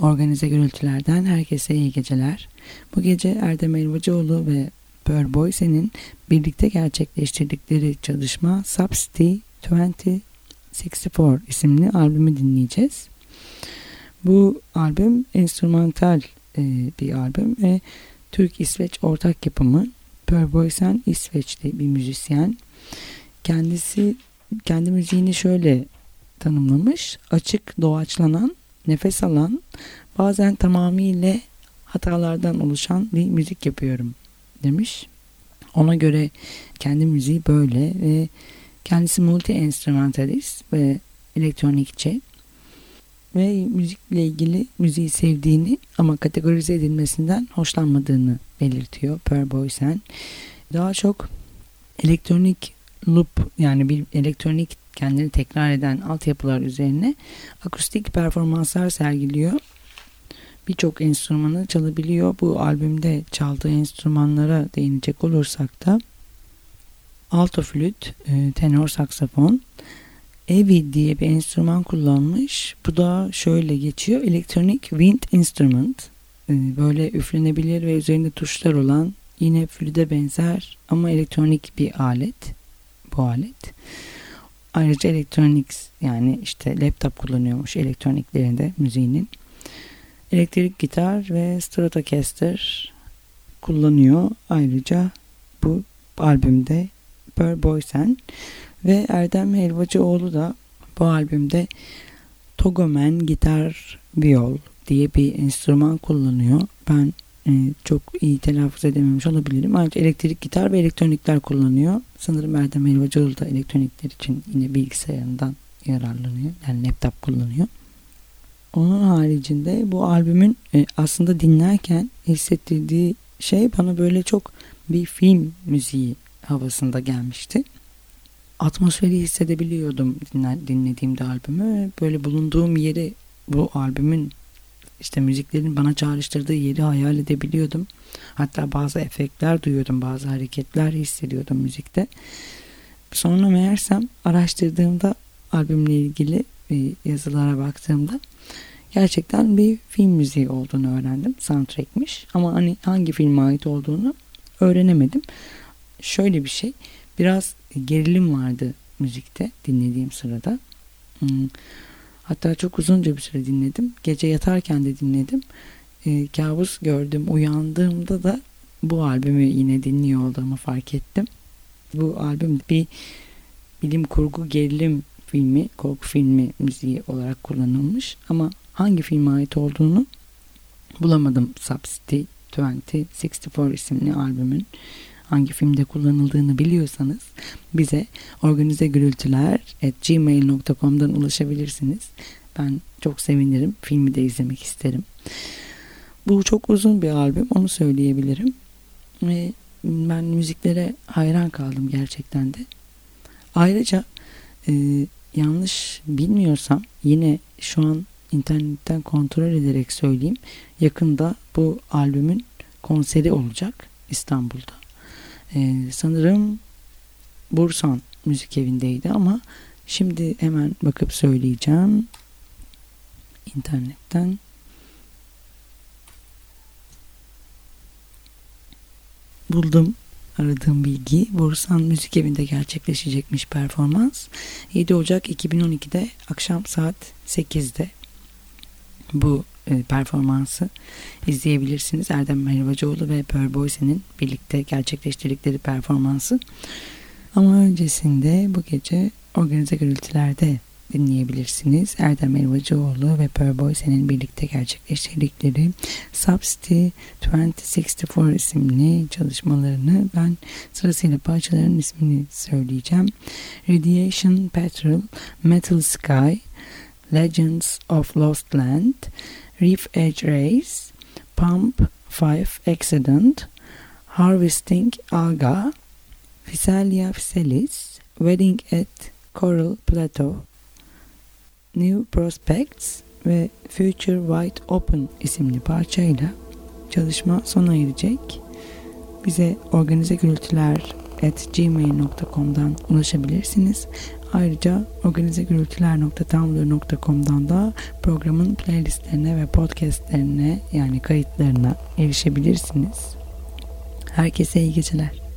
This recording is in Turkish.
Organize Gürültülerden herkese iyi geceler. Bu gece Erdem Elvacıoğlu ve Pearl Boyce'nin birlikte gerçekleştirdikleri çalışma Substi 2064 isimli albümü dinleyeceğiz. Bu albüm enstrümantal e, bir albüm ve Türk-İsveç ortak yapımı. Pearl Boysen İsveçli bir müzisyen. Kendisi kendi müziğini şöyle tanımlamış. Açık, doğaçlanan, nefes alan, bazen tamamıyla hatalardan oluşan bir müzik yapıyorum demiş. Ona göre kendi müziği böyle ve kendisi multi enstrümantalist ve elektronikçi ve müzikle ilgili müziği sevdiğini ama kategorize edilmesinden hoşlanmadığını belirtiyor Per Boysen. Daha çok elektronik loop yani bir elektronik kendini tekrar eden altyapılar üzerine akustik performanslar sergiliyor. Birçok enstrümanı çalabiliyor. Bu albümde çaldığı enstrümanlara değinecek olursak da alto flüt, e, tenor saksafon, Evi diye bir enstrüman kullanmış. Bu da şöyle geçiyor. Electronic Wind Instrument. E, böyle üflenebilir ve üzerinde tuşlar olan yine flüde benzer ama elektronik bir alet. Bu alet. Ayrıca elektronik yani işte laptop kullanıyormuş elektroniklerinde müziğinin. Elektrik gitar ve Stratocaster kullanıyor. Ayrıca bu albümde Per Boysen ve Erdem Helvacıoğlu da bu albümde Togomen gitar viol diye bir enstrüman kullanıyor. Ben e, çok iyi telaffuz edememiş olabilirim. Ayrıca elektrik gitar ve elektronikler kullanıyor. Sanırım Erdem Helvacıoğlu da elektronikler için yine bilgisayarından yararlanıyor. Yani laptop kullanıyor. Onun haricinde bu albümün e, aslında dinlerken hissettirdiği şey bana böyle çok bir film müziği havasında gelmişti. Atmosferi hissedebiliyordum dinlediğimde albümü. Böyle bulunduğum yeri bu albümün işte müziklerin bana çağrıştırdığı yeri hayal edebiliyordum. Hatta bazı efektler duyuyordum, bazı hareketler hissediyordum müzikte. Sonra meğersem araştırdığımda albümle ilgili yazılara baktığımda gerçekten bir film müziği olduğunu öğrendim. Soundtrack'miş ama hani hangi filme ait olduğunu öğrenemedim. Şöyle bir şey, biraz gerilim vardı müzikte dinlediğim sırada. Hmm. Hatta çok uzunca bir süre dinledim. Gece yatarken de dinledim. E, kabus gördüm. Uyandığımda da bu albümü yine dinliyor olduğumu fark ettim. Bu albüm bir bilim kurgu gerilim filmi, korku filmi müziği olarak kullanılmış. Ama hangi filme ait olduğunu bulamadım. Subcity 2064 isimli albümün hangi filmde kullanıldığını biliyorsanız bize organizegürültüler at gmail.com'dan ulaşabilirsiniz. Ben çok sevinirim. Filmi de izlemek isterim. Bu çok uzun bir albüm. Onu söyleyebilirim. Ve ben müziklere hayran kaldım gerçekten de. Ayrıca e, yanlış bilmiyorsam yine şu an internetten kontrol ederek söyleyeyim. Yakında bu albümün konseri olacak İstanbul'da. Ee, sanırım Bursan Müzik Evi'ndeydi ama şimdi hemen bakıp söyleyeceğim internetten. Buldum aradığım bilgi. Bursan Müzik Evi'nde gerçekleşecekmiş performans. 7 Ocak 2012'de akşam saat 8'de bu e, performansı izleyebilirsiniz. Erdem Helvacıoğlu ve Pearl Boyce'nin birlikte gerçekleştirdikleri performansı. Ama öncesinde bu gece organize gürültülerde dinleyebilirsiniz. Erdem Elvacıoğlu ve Pearl Boyce'nin birlikte gerçekleştirdikleri Substi 2064 isimli çalışmalarını ben sırasıyla parçaların ismini söyleyeceğim. Radiation Patrol, Metal Sky, Legends of Lost Land, Reef Edge Race, Pump 5 Accident, Harvesting Alga, Physalia physalis, Wedding at Coral Plateau, New Prospects ve Future Wide Open isimli parçayla çalışma sona erecek. Bize organize gürültüler at gmail.com'dan ulaşabilirsiniz. Ayrıca organizegürültüler.tumblr.com'dan da programın playlistlerine ve podcastlerine yani kayıtlarına erişebilirsiniz. Herkese iyi geceler.